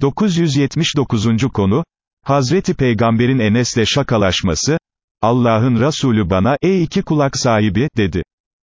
979. konu, Hazreti Peygamberin Enes'le şakalaşması, Allah'ın Resulü bana, ey iki kulak sahibi, dedi.